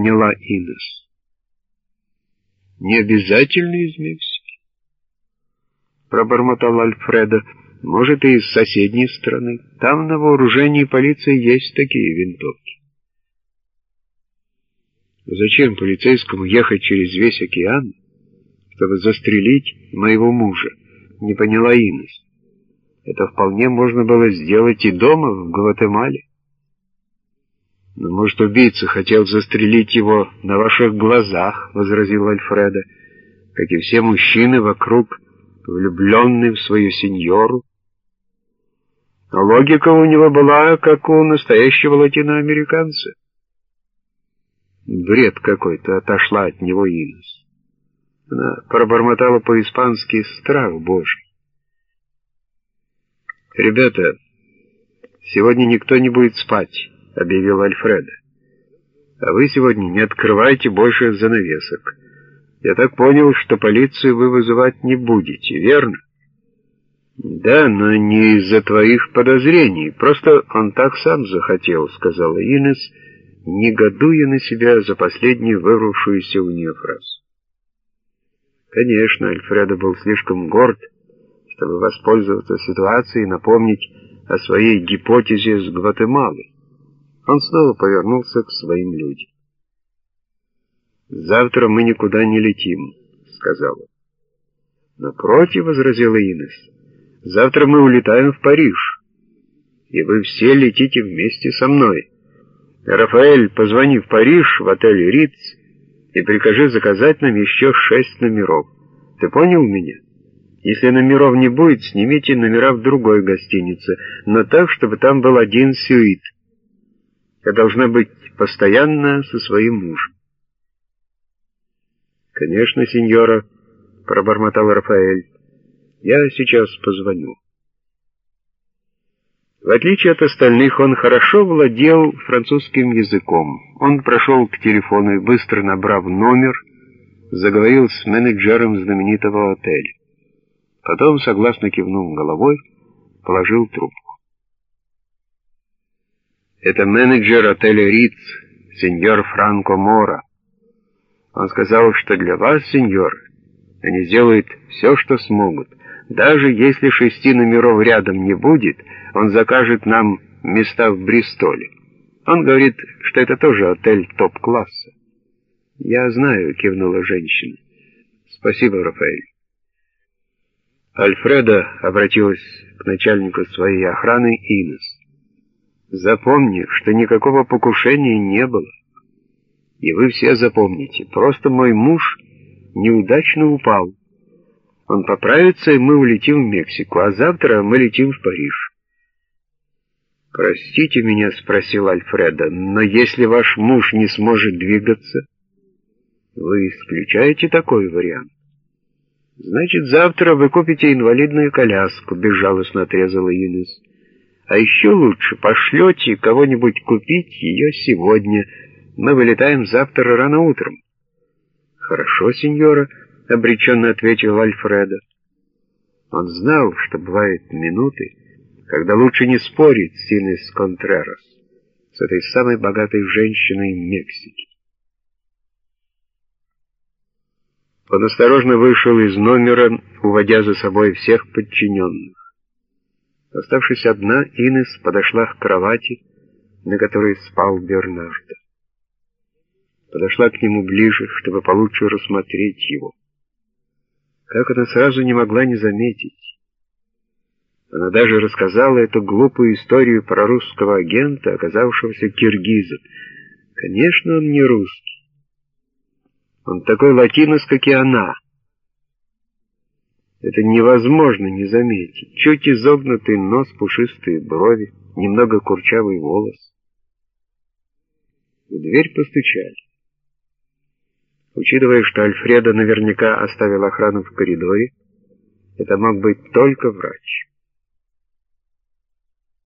поняла Инес. Не обязательно из Мексики. Пробормотал Альфредо. Может, и из соседней страны. Там на вооружении полиции есть такие винтовки. Зачем полицейскому ехать через весь океан, чтобы застрелить моего мужа? Не поняла Инес. Это вполне можно было сделать и дома, в Гватемале. «Но, может, убийца хотел застрелить его на ваших глазах», — возразил Альфреда, «как и все мужчины вокруг, влюбленные в свою сеньору». Но логика у него была, как у настоящего латиноамериканца. Бред какой-то отошла от него Инес. Она пробормотала по-испански «страх Божий». «Ребята, сегодня никто не будет спать». — объявил Альфреда. «А вы сегодня не открывайте больше занавесок. Я так понял, что полицию вы вызывать не будете, верно?» «Да, но не из-за твоих подозрений. Просто он так сам захотел», — сказала Инес, негодуя на себя за последнюю вырвавшуюся у нее фразу. Конечно, Альфредо был слишком горд, чтобы воспользоваться ситуацией и напомнить о своей гипотезе с Гватемалой. Он снова повернулся к своим людям. «Завтра мы никуда не летим», — сказал он. «Напротив», — возразила Инес, — «завтра мы улетаем в Париж, и вы все летите вместе со мной. Рафаэль, позвони в Париж, в отель «Риц», и прикажи заказать нам еще шесть номеров. Ты понял меня? Если номеров не будет, снимите номера в другой гостинице, но так, чтобы там был один сюит». Я должна быть постоянно со своим мужем. «Конечно, сеньора», — пробормотал Рафаэль. «Я сейчас позвоню». В отличие от остальных, он хорошо владел французским языком. Он прошел к телефону и, быстро набрав номер, заговорил с менеджером знаменитого отеля. Потом, согласно кивнув головой, положил трубку. Это менеджер отеля Риц, сеньор Франко Мора. Он сказал, что для вас, сеньор, они сделают все, что смогут. Даже если шести номеров рядом не будет, он закажет нам места в Бристоле. Он говорит, что это тоже отель топ-класса. «Я знаю», — кивнула женщина. «Спасибо, Рафаэль». Альфреда обратилась к начальнику своей охраны Инес. Запомни, что никакого покушения не было. И вы все запомните, просто мой муж неудачно упал. Он поправится, и мы улетим в Мексику, а завтра мы летим в Париж. «Простите меня», — спросил Альфреда, — «но если ваш муж не сможет двигаться, вы исключаете такой вариант?» «Значит, завтра вы купите инвалидную коляску», — безжалостно отрезала Инесс. А еще лучше пошлете кого-нибудь купить ее сегодня. Мы вылетаем завтра рано утром. Хорошо, сеньора, — обреченно ответил Альфредо. Он знал, что бывают минуты, когда лучше не спорить с Инес Контрерос, с этой самой богатой женщиной Мексики. Он осторожно вышел из номера, уводя за собой всех подчиненных. Оставшись одна, Инес подошла к кровати, на которой спал Бернардо. Подошла к нему ближе, чтобы получше рассмотреть его. Как она сразу не могла не заметить. Она даже рассказала эту глупую историю про русского агента, оказавшегося киргизом. Конечно, он не русский. Он такой латинос, как и она — это невозможно не заметить. Чуть изогнутый нос, пушистые брови, немного курчавый волос. В дверь постучали. Учитывая, что Альфреда наверняка оставил охрану в коридоре, это мог быть только врач.